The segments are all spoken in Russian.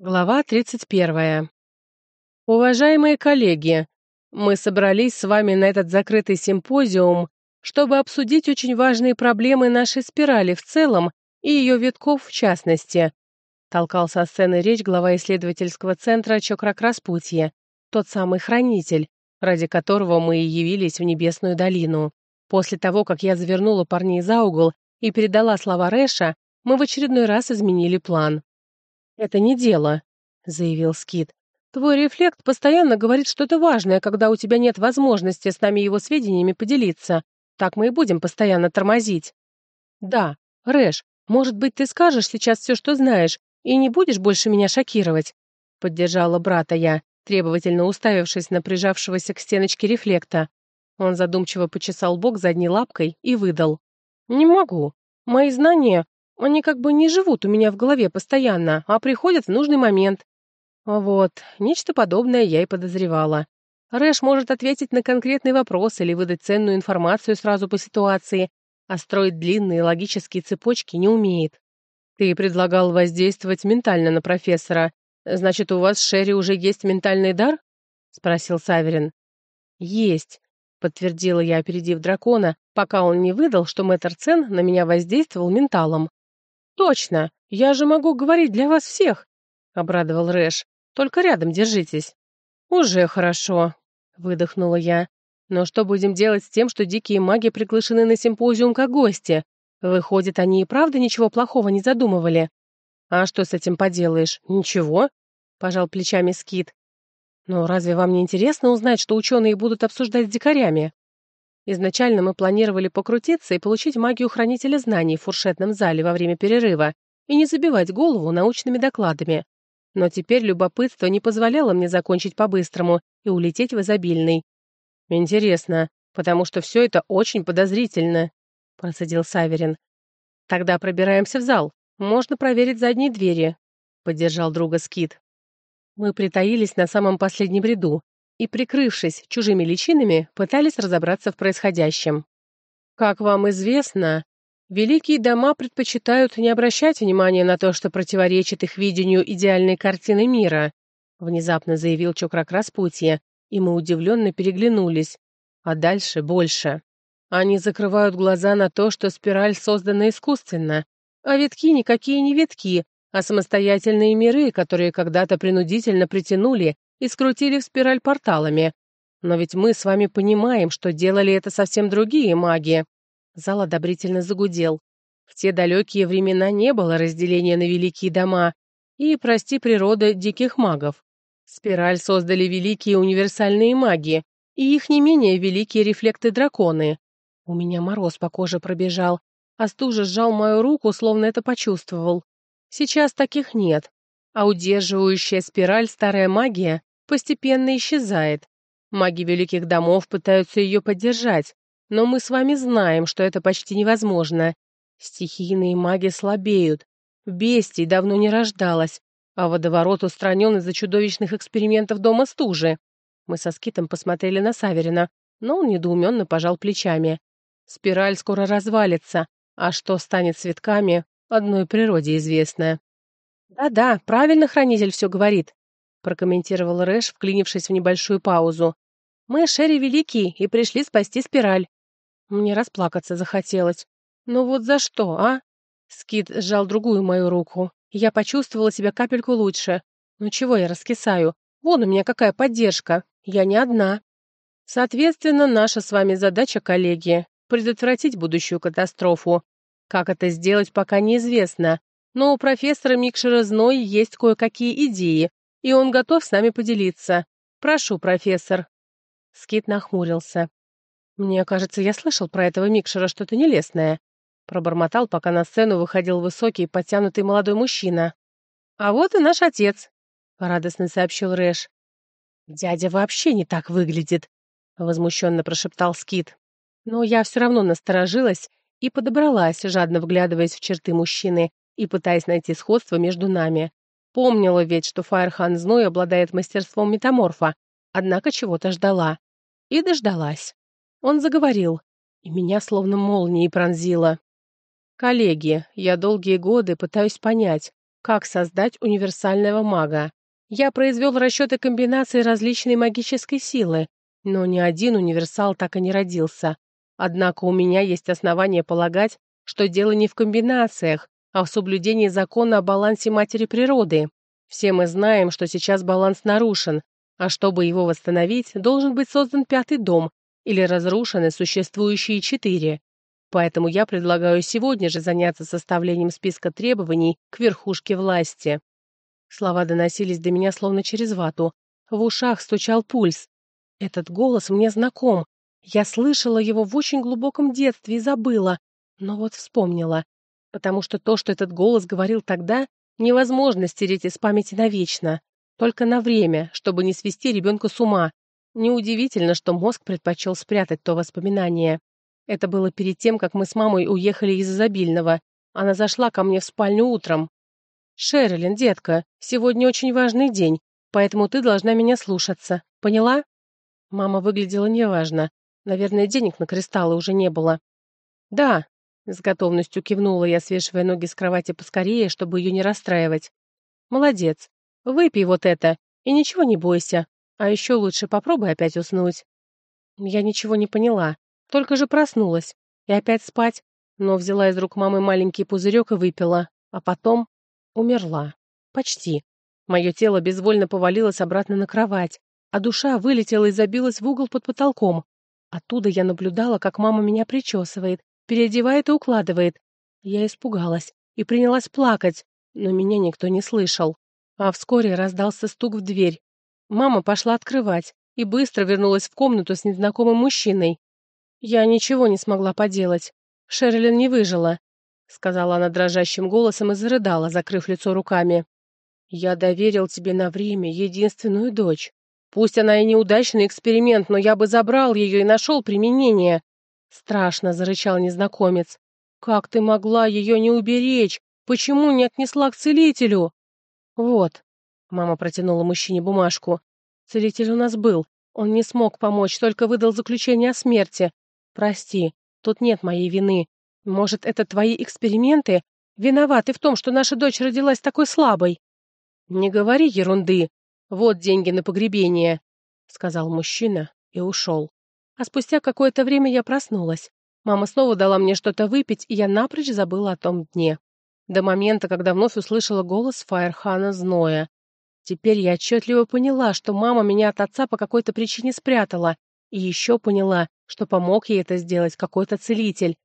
Глава 31. Уважаемые коллеги, мы собрались с вами на этот закрытый симпозиум, чтобы обсудить очень важные проблемы нашей спирали в целом и ее витков в частности, толкал со сцены речь глава исследовательского центра Чокрак Распутье, тот самый хранитель, ради которого мы и явились в Небесную долину. После того, как я завернула парней за угол и передала слова Рэша, мы в очередной раз изменили план. «Это не дело», — заявил Скит. «Твой рефлект постоянно говорит что-то важное, когда у тебя нет возможности с нами его сведениями поделиться. Так мы и будем постоянно тормозить». «Да, Рэш, может быть, ты скажешь сейчас все, что знаешь, и не будешь больше меня шокировать?» — поддержала брата я, требовательно уставившись на прижавшегося к стеночке рефлекта. Он задумчиво почесал бок задней лапкой и выдал. «Не могу. Мои знания они как бы не живут у меня в голове постоянно, а приходят в нужный момент. Вот, нечто подобное я и подозревала. Рэш может ответить на конкретный вопрос или выдать ценную информацию сразу по ситуации, а строить длинные логические цепочки не умеет. Ты предлагал воздействовать ментально на профессора. Значит, у вас, Шерри, уже есть ментальный дар? Спросил Саверин. Есть, подтвердила я, опередив дракона, пока он не выдал, что мэтр Цен на меня воздействовал менталом. «Точно! Я же могу говорить для вас всех!» — обрадовал Рэш. «Только рядом держитесь». «Уже хорошо!» — выдохнула я. «Но что будем делать с тем, что дикие маги приглашены на симпозиум как гости? Выходит, они и правда ничего плохого не задумывали?» «А что с этим поделаешь? Ничего?» — пожал плечами Скит. «Но разве вам не интересно узнать, что ученые будут обсуждать с дикарями?» Изначально мы планировали покрутиться и получить магию хранителя знаний в фуршетном зале во время перерыва и не забивать голову научными докладами. Но теперь любопытство не позволяло мне закончить по-быстрому и улететь в изобильный. «Интересно, потому что все это очень подозрительно», — процедил Саверин. «Тогда пробираемся в зал. Можно проверить задние двери», — поддержал друга Скит. Мы притаились на самом последнем ряду, и, прикрывшись чужими личинами, пытались разобраться в происходящем. Как вам известно, великие дома предпочитают не обращать внимания на то, что противоречит их видению идеальной картины мира, внезапно заявил Чокрак Распутье, и мы удивленно переглянулись, а дальше больше. Они закрывают глаза на то, что спираль создана искусственно, а витки никакие не витки, а самостоятельные миры, которые когда-то принудительно притянули и скрутили в спираль порталами. Но ведь мы с вами понимаем, что делали это совсем другие маги. Зал одобрительно загудел. В те далекие времена не было разделения на великие дома и, прости, природа диких магов. Спираль создали великие универсальные маги, и их не менее великие рефлекты-драконы. У меня мороз по коже пробежал, а стужа сжал мою руку, словно это почувствовал. Сейчас таких нет, а удерживающая спираль старая магия постепенно исчезает. Маги великих домов пытаются ее поддержать, но мы с вами знаем, что это почти невозможно. Стихийные маги слабеют. Бестий давно не рождалось, а водоворот устранен из-за чудовищных экспериментов дома стужи. Мы со Скитом посмотрели на Саверина, но он недоуменно пожал плечами. Спираль скоро развалится, а что станет с цветками, одной природе известно. «Да-да, правильно хранитель все говорит», — прокомментировал Рэш, вклинившись в небольшую паузу. «Мы Шерри Великий и пришли спасти спираль». Мне расплакаться захотелось. «Ну вот за что, а?» Скид сжал другую мою руку. Я почувствовала себя капельку лучше. «Ну чего я раскисаю? Вон у меня какая поддержка. Я не одна». «Соответственно, наша с вами задача, коллеги, предотвратить будущую катастрофу. Как это сделать, пока неизвестно. Но у профессора Микшера Зной есть кое-какие идеи, и он готов с нами поделиться. Прошу, профессор». Скит нахмурился. «Мне кажется, я слышал про этого Микшера что-то нелестное», пробормотал, пока на сцену выходил высокий, подтянутый молодой мужчина. «А вот и наш отец», — радостно сообщил Рэш. «Дядя вообще не так выглядит», — возмущенно прошептал Скит. Но я все равно насторожилась и подобралась, жадно вглядываясь в черты мужчины и пытаясь найти сходство между нами. Помнила ведь, что Фаерхан Зной обладает мастерством метаморфа, однако чего-то ждала. И дождалась. Он заговорил, и меня словно молнией пронзило. «Коллеги, я долгие годы пытаюсь понять, как создать универсального мага. Я произвел расчеты комбинации различной магической силы, но ни один универсал так и не родился. Однако у меня есть основания полагать, что дело не в комбинациях, а в соблюдении закона о балансе матери природы. Все мы знаем, что сейчас баланс нарушен, а чтобы его восстановить, должен быть создан пятый дом или разрушены существующие четыре. Поэтому я предлагаю сегодня же заняться составлением списка требований к верхушке власти. Слова доносились до меня словно через вату. В ушах стучал пульс. Этот голос мне знаком. Я слышала его в очень глубоком детстве и забыла, но вот вспомнила. Потому что то, что этот голос говорил тогда, невозможно стереть из памяти навечно. Только на время, чтобы не свести ребенка с ума. Неудивительно, что мозг предпочел спрятать то воспоминание. Это было перед тем, как мы с мамой уехали из изобильного. Она зашла ко мне в спальню утром. «Шерлин, детка, сегодня очень важный день, поэтому ты должна меня слушаться. Поняла?» Мама выглядела неважно. Наверное, денег на кристаллы уже не было. «Да», — с готовностью кивнула я, свешивая ноги с кровати поскорее, чтобы ее не расстраивать. «Молодец. Выпей вот это, и ничего не бойся. А еще лучше попробуй опять уснуть». Я ничего не поняла. Только же проснулась. И опять спать. Но взяла из рук мамы маленький пузырек и выпила. А потом умерла. Почти. Мое тело безвольно повалилось обратно на кровать, а душа вылетела и забилась в угол под потолком. Оттуда я наблюдала, как мама меня причесывает, переодевает и укладывает. Я испугалась и принялась плакать, но меня никто не слышал. А вскоре раздался стук в дверь. Мама пошла открывать и быстро вернулась в комнату с незнакомым мужчиной. Я ничего не смогла поделать. Шерлин не выжила, сказала она дрожащим голосом и зарыдала, закрыв лицо руками. Я доверил тебе на время единственную дочь. Пусть она и неудачный эксперимент, но я бы забрал ее и нашел применение. Страшно зарычал незнакомец. «Как ты могла ее не уберечь? Почему не отнесла к целителю?» «Вот», — мама протянула мужчине бумажку. «Целитель у нас был. Он не смог помочь, только выдал заключение о смерти. Прости, тут нет моей вины. Может, это твои эксперименты? Виноваты в том, что наша дочь родилась такой слабой». «Не говори ерунды. Вот деньги на погребение», — сказал мужчина и ушел. А спустя какое-то время я проснулась. Мама снова дала мне что-то выпить, и я напрочь забыла о том дне. До момента, когда вновь услышала голос Фаерхана Зноя. Теперь я отчетливо поняла, что мама меня от отца по какой-то причине спрятала, и еще поняла, что помог ей это сделать какой-то целитель.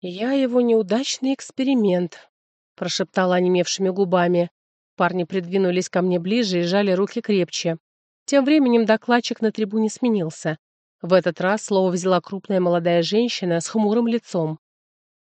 «Я его неудачный эксперимент», — прошептала онемевшими губами. Парни придвинулись ко мне ближе и сжали руки крепче. В этот раз слово взяла крупная молодая женщина с хмурым лицом.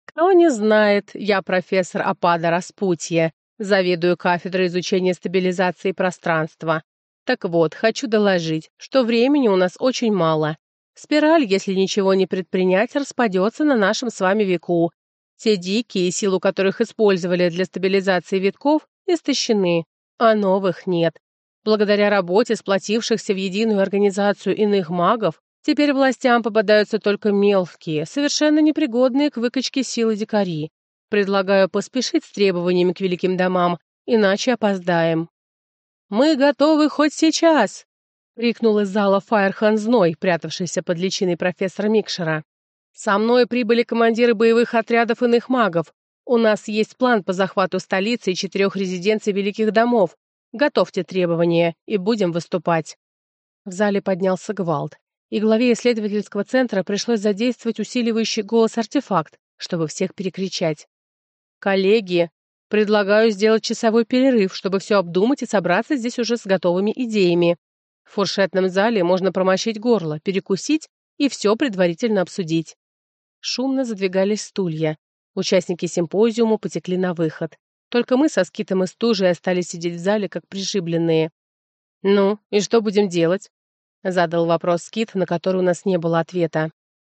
«Кто не знает, я профессор Апада Распутье, заведую кафедрой изучения стабилизации пространства. Так вот, хочу доложить, что времени у нас очень мало. Спираль, если ничего не предпринять, распадется на нашем с вами веку. Те дикие, силу которых использовали для стабилизации витков, истощены, а новых нет. Благодаря работе сплотившихся в единую организацию иных магов, Теперь властям попадаются только мелкие, совершенно непригодные к выкачке силы дикари. Предлагаю поспешить с требованиями к великим домам, иначе опоздаем. «Мы готовы хоть сейчас!» — крикнул из зала Фаерхан Зной, прятавшийся под личиной профессора Микшера. «Со мной прибыли командиры боевых отрядов иных магов. У нас есть план по захвату столицы и четырех резиденций великих домов. Готовьте требования, и будем выступать». В зале поднялся гвалт. и главе исследовательского центра пришлось задействовать усиливающий голос артефакт, чтобы всех перекричать. «Коллеги, предлагаю сделать часовой перерыв, чтобы все обдумать и собраться здесь уже с готовыми идеями. В фуршетном зале можно промочить горло, перекусить и все предварительно обсудить. Шумно задвигались стулья. Участники симпозиума потекли на выход. Только мы со Скитом и Стужей остались сидеть в зале, как пришибленные. «Ну, и что будем делать?» — Задал вопрос Кит, на который у нас не было ответа.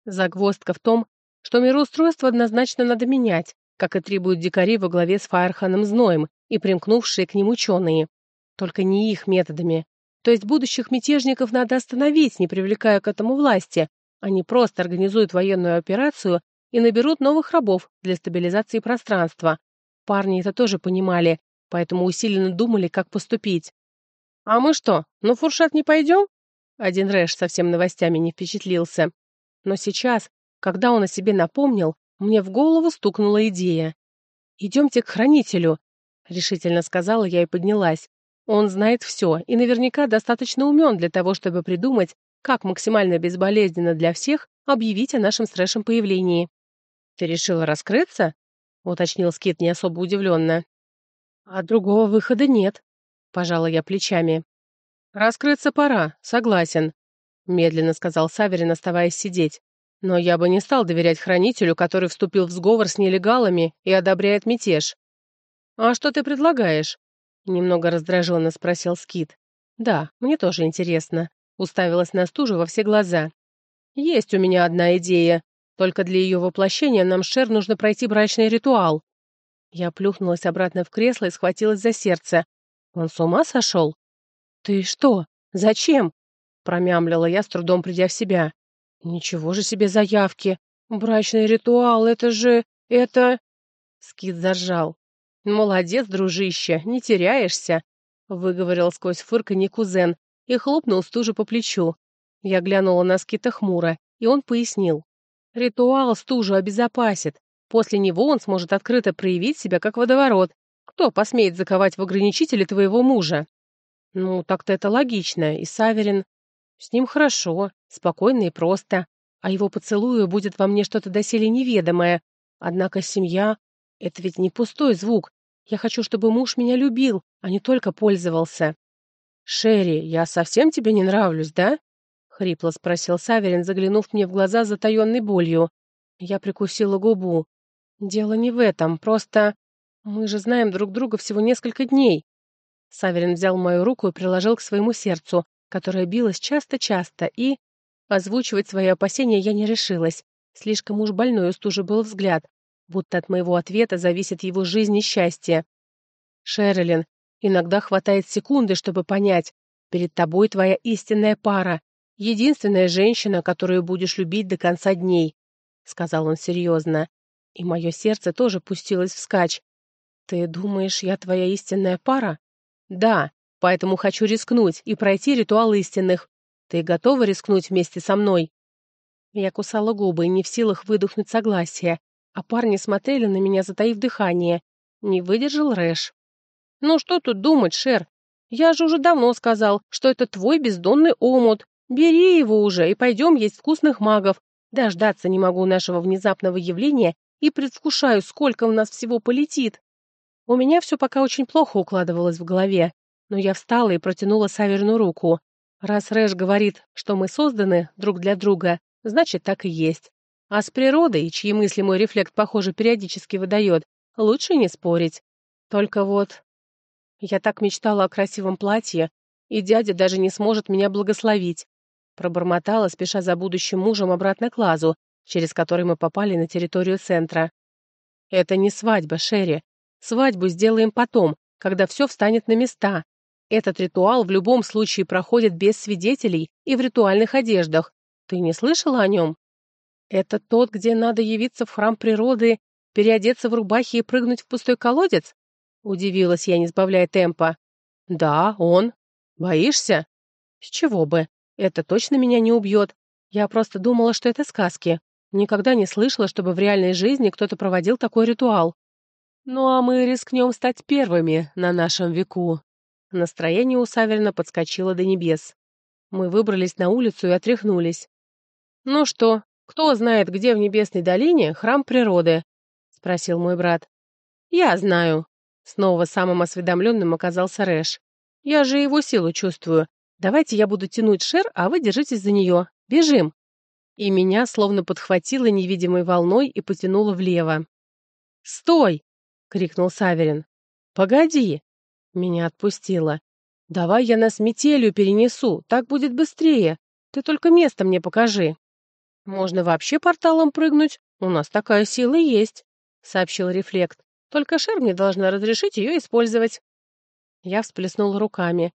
Загвоздка в том, что мироустройство однозначно надо менять, как и требуют дикари во главе с Фаерханом Зноем и примкнувшие к ним ученые. Только не их методами. То есть будущих мятежников надо остановить, не привлекая к этому власти. Они просто организуют военную операцию и наберут новых рабов для стабилизации пространства. Парни это тоже понимали, поэтому усиленно думали, как поступить. «А мы что, на Фуршат не пойдем?» Один Рэш совсем новостями не впечатлился. Но сейчас, когда он о себе напомнил, мне в голову стукнула идея. «Идемте к хранителю», — решительно сказала я и поднялась. «Он знает все и наверняка достаточно умен для того, чтобы придумать, как максимально безболезненно для всех объявить о нашем с Рэшем появлении». «Ты решила раскрыться?» — уточнил Скит не особо удивленно. «А другого выхода нет», — пожала я плечами. «Раскрыться пора, согласен», — медленно сказал Саверин, оставаясь сидеть. «Но я бы не стал доверять хранителю, который вступил в сговор с нелегалами и одобряет мятеж». «А что ты предлагаешь?» — немного раздраженно спросил Скит. «Да, мне тоже интересно», — уставилась на стужу во все глаза. «Есть у меня одна идея. Только для ее воплощения нам, Шер, нужно пройти брачный ритуал». Я плюхнулась обратно в кресло и схватилась за сердце. «Он с ума сошел?» «Ты что? Зачем?» — промямлила я, с трудом придя в себя. «Ничего же себе заявки! Брачный ритуал, это же... это...» Скит зажал. «Молодец, дружище, не теряешься!» — выговорил сквозь фырканье кузен и хлопнул стужу по плечу. Я глянула на Скита хмуро, и он пояснил. «Ритуал стужу обезопасит. После него он сможет открыто проявить себя как водоворот. Кто посмеет заковать в ограничители твоего мужа?» Ну, так-то это логично, и Саверин... С ним хорошо, спокойно и просто. А его поцелую будет во мне что-то доселе неведомое. Однако семья — это ведь не пустой звук. Я хочу, чтобы муж меня любил, а не только пользовался. «Шерри, я совсем тебе не нравлюсь, да?» — хрипло спросил Саверин, заглянув мне в глаза затаенной болью. Я прикусила губу. «Дело не в этом, просто... Мы же знаем друг друга всего несколько дней. Саверин взял мою руку и приложил к своему сердцу, которое билось часто-часто, и... Озвучивать свои опасения я не решилась. Слишком уж больной у был взгляд, будто от моего ответа зависит его жизнь и счастье. «Шерилин, иногда хватает секунды, чтобы понять. Перед тобой твоя истинная пара, единственная женщина, которую будешь любить до конца дней», — сказал он серьезно. И мое сердце тоже пустилось вскачь. «Ты думаешь, я твоя истинная пара?» Да, поэтому хочу рискнуть и пройти ритуал истинных. Ты готова рискнуть вместе со мной?» Я кусала губы, не в силах выдохнуть согласие, а парни смотрели на меня, затаив дыхание. Не выдержал Рэш. «Ну что тут думать, Шер? Я же уже давно сказал, что это твой бездонный омут. Бери его уже и пойдем есть вкусных магов. Дождаться не могу нашего внезапного явления и предвкушаю, сколько у нас всего полетит». У меня все пока очень плохо укладывалось в голове, но я встала и протянула Саверну руку. Раз Рэш говорит, что мы созданы друг для друга, значит, так и есть. А с природой, чьи мысли мой рефлект, похоже, периодически выдает, лучше не спорить. Только вот... Я так мечтала о красивом платье, и дядя даже не сможет меня благословить. Пробормотала, спеша за будущим мужем обратно к лазу, через который мы попали на территорию центра. Это не свадьба, Шерри. Свадьбу сделаем потом, когда все встанет на места. Этот ритуал в любом случае проходит без свидетелей и в ритуальных одеждах. Ты не слышала о нем? Это тот, где надо явиться в храм природы, переодеться в рубахи и прыгнуть в пустой колодец? Удивилась я, не сбавляя темпа. Да, он. Боишься? С чего бы? Это точно меня не убьет. Я просто думала, что это сказки. Никогда не слышала, чтобы в реальной жизни кто-то проводил такой ритуал. Ну а мы рискнем стать первыми на нашем веку. Настроение у Саверина подскочило до небес. Мы выбрались на улицу и отряхнулись. «Ну что, кто знает, где в Небесной долине храм природы?» — спросил мой брат. «Я знаю». Снова самым осведомленным оказался Рэш. «Я же его силу чувствую. Давайте я буду тянуть шер, а вы держитесь за нее. Бежим!» И меня словно подхватило невидимой волной и потянуло влево. «Стой!» крикнул Саверин. «Погоди!» Меня отпустило. «Давай я нас метелью перенесу, так будет быстрее. Ты только место мне покажи». «Можно вообще порталом прыгнуть, у нас такая сила есть», — сообщил рефлект. «Только Шер мне должна разрешить ее использовать». Я всплеснул руками.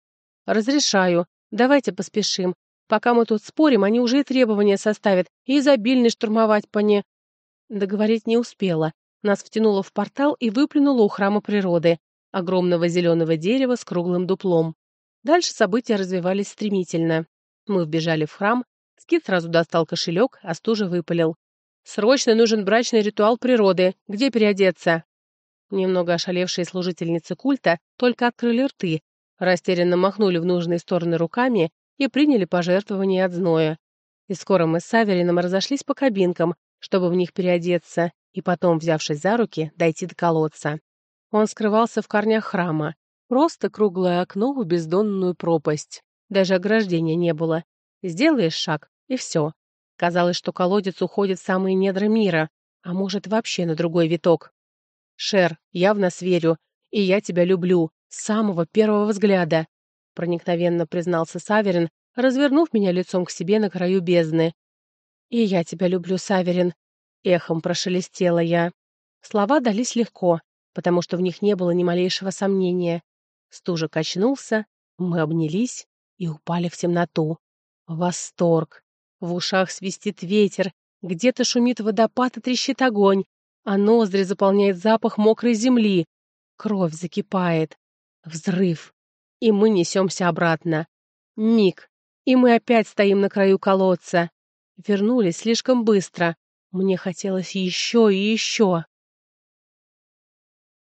«Разрешаю. Давайте поспешим. Пока мы тут спорим, они уже и требования составят, и изобильный штурмовать по не...» Договорить не успела. Нас втянуло в портал и выплюнуло у храма природы, огромного зеленого дерева с круглым дуплом. Дальше события развивались стремительно. Мы вбежали в храм, Скит сразу достал кошелек, а стужа выпалил. «Срочно нужен брачный ритуал природы. Где переодеться?» Немного ошалевшие служительницы культа только открыли рты, растерянно махнули в нужные стороны руками и приняли пожертвования от зноя. И скоро мы с Саверином разошлись по кабинкам, чтобы в них переодеться, и потом, взявшись за руки, дойти до колодца. Он скрывался в корнях храма. Просто круглое окно в бездонную пропасть. Даже ограждения не было. Сделаешь шаг, и все. Казалось, что колодец уходит в самые недра мира, а может, вообще на другой виток. «Шер, я в нас верю, и я тебя люблю, с самого первого взгляда», проникновенно признался Саверин, развернув меня лицом к себе на краю бездны, и я тебя люблю, Саверин», — эхом прошелестела я. Слова дались легко, потому что в них не было ни малейшего сомнения. Стужа качнулся, мы обнялись и упали в темноту. Восторг! В ушах свистит ветер, где-то шумит водопад и трещит огонь, а ноздри заполняет запах мокрой земли. Кровь закипает. Взрыв. И мы несемся обратно. Миг. И мы опять стоим на краю колодца вернулись слишком быстро. Мне хотелось еще и еще.